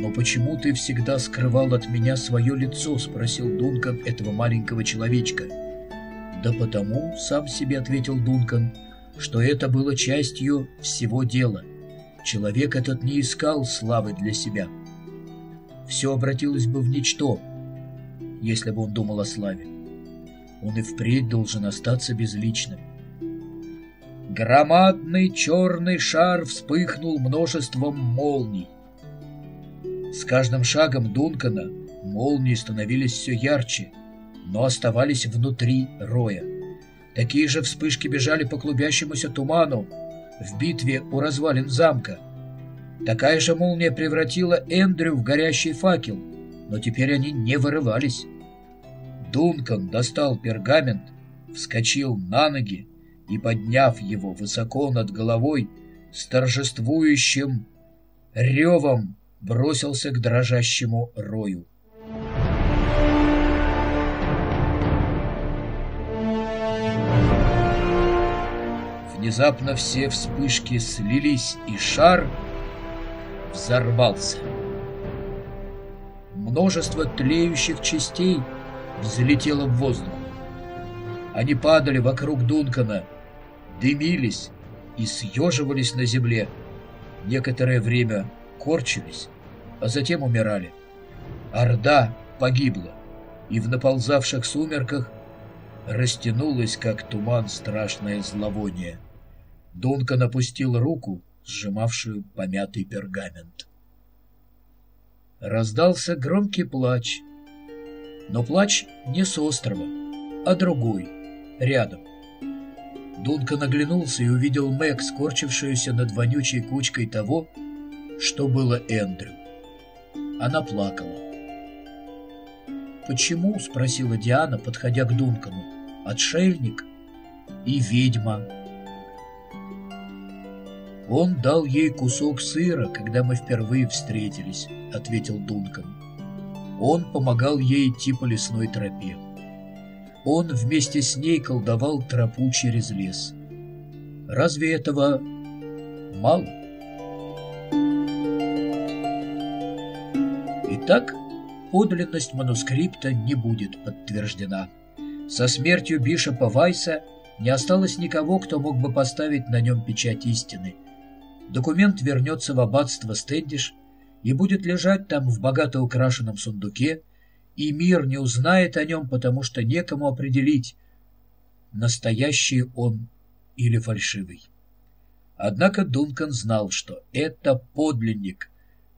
«Но почему ты всегда скрывал от меня свое лицо?» — спросил Дункан этого маленького человечка. «Да потому», — сам себе ответил Дункан, — «что это было частью всего дела. Человек этот не искал славы для себя. Все обратилось бы в ничто, если бы он думал о славе. Он и впредь должен остаться безличным. Громадный черный шар вспыхнул множеством молний. С каждым шагом Дункана молнии становились все ярче, но оставались внутри роя. Такие же вспышки бежали по клубящемуся туману в битве у развалин замка. Такая же молния превратила Эндрю в горящий факел, но теперь они не вырывались. Дункан достал пергамент, вскочил на ноги и, подняв его высоко над головой, с торжествующим ревом бросился к дрожащему рою. Внезапно все вспышки слились, и шар взорвался. Множество тлеющих частей взлетело в воздух. Они падали вокруг Дункана, дымились и съеживались на земле. Некоторое время корчились, а затем умирали. Орда погибла, и в наползавших сумерках растянулось, как туман, страшное зловоние. Дункан опустил руку, сжимавшую помятый пергамент. Раздался громкий плач, но плач не с острова, а другой, рядом. Дункан оглянулся и увидел Мэг, скорчившуюся над вонючей кучкой того, что было Эндрю. Она плакала. «Почему?» — спросила Диана, подходя к Дункану. «Отшельник и ведьма». «Он дал ей кусок сыра, когда мы впервые встретились», — ответил Дункан. «Он помогал ей идти по лесной тропе. Он вместе с ней колдовал тропу через лес. Разве этого мало?» Итак, подлинность манускрипта не будет подтверждена. Со смертью Бишопа Вайса не осталось никого, кто мог бы поставить на нем печать истины. Документ вернется в аббатство Стэндиш и будет лежать там в богато украшенном сундуке, и мир не узнает о нем, потому что некому определить, настоящий он или фальшивый. Однако Дункан знал, что это подлинник,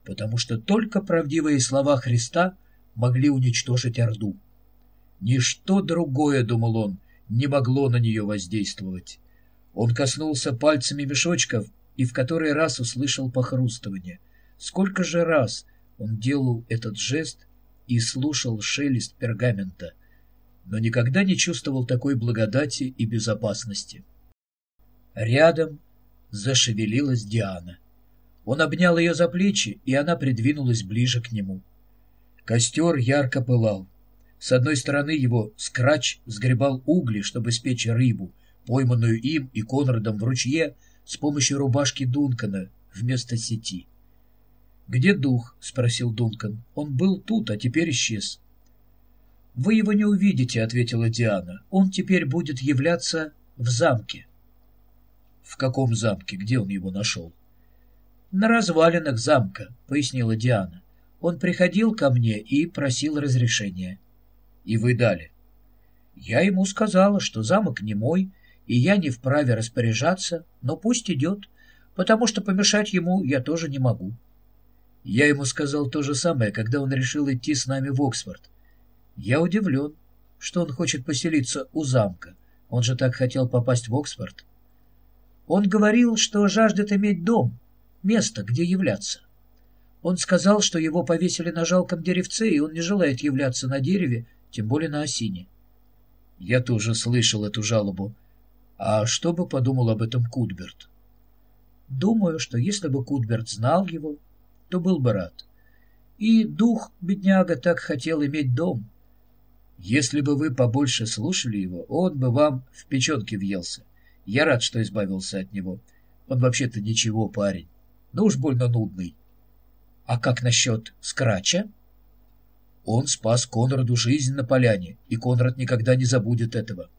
потому что только правдивые слова Христа могли уничтожить Орду. Ничто другое, думал он, не могло на нее воздействовать. Он коснулся пальцами мешочков и в который раз услышал похрустывание. Сколько же раз он делал этот жест и слушал шелест пергамента, но никогда не чувствовал такой благодати и безопасности. Рядом зашевелилась Диана. Он обнял ее за плечи, и она придвинулась ближе к нему. Костер ярко пылал. С одной стороны его скрач сгребал угли, чтобы спечь рыбу, пойманную им и Конрадом в ручье с помощью рубашки Дункана вместо сети. «Где дух?» — спросил Дункан. «Он был тут, а теперь исчез». «Вы его не увидите», — ответила Диана. «Он теперь будет являться в замке». «В каком замке? Где он его нашел?» «На развалинах замка», — пояснила Диана. «Он приходил ко мне и просил разрешения». «И вы дали?» «Я ему сказала, что замок не мой, и я не вправе распоряжаться, но пусть идет, потому что помешать ему я тоже не могу». Я ему сказал то же самое, когда он решил идти с нами в Оксфорд. Я удивлен, что он хочет поселиться у замка. Он же так хотел попасть в Оксфорд. Он говорил, что жаждет иметь дом, место, где являться. Он сказал, что его повесили на жалком деревце, и он не желает являться на дереве, тем более на осине. Я тоже слышал эту жалобу. А что бы подумал об этом Кутберт? Думаю, что если бы Кутберт знал его, то был бы рад. И дух, бедняга, так хотел иметь дом. Если бы вы побольше слушали его, он бы вам в печенке въелся. Я рад, что избавился от него. Он вообще-то ничего, парень но уж больно нудный. А как насчет Скрача? Он спас Конраду жизнь на поляне, и Конрад никогда не забудет этого.